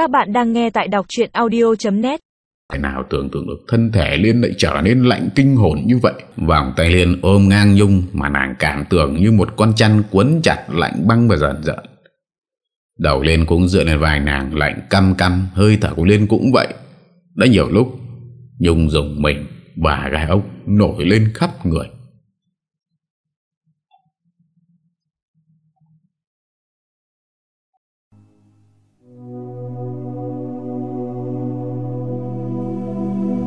Các bạn đang nghe tại đọc chuyện audio.net Thế nào tưởng tượng được thân thể Liên lại trở nên lạnh kinh hồn như vậy. Vòng tay Liên ôm ngang Nhung Mà nàng cảm tưởng như một con chăn cuốn chặt lạnh băng và giận giận. Đầu Liên cũng dựa lên vai nàng lạnh căm căm, Hơi thở của Liên cũng vậy. Đã nhiều lúc, Nhung dùng mình và gai ốc nổi lên khắp người.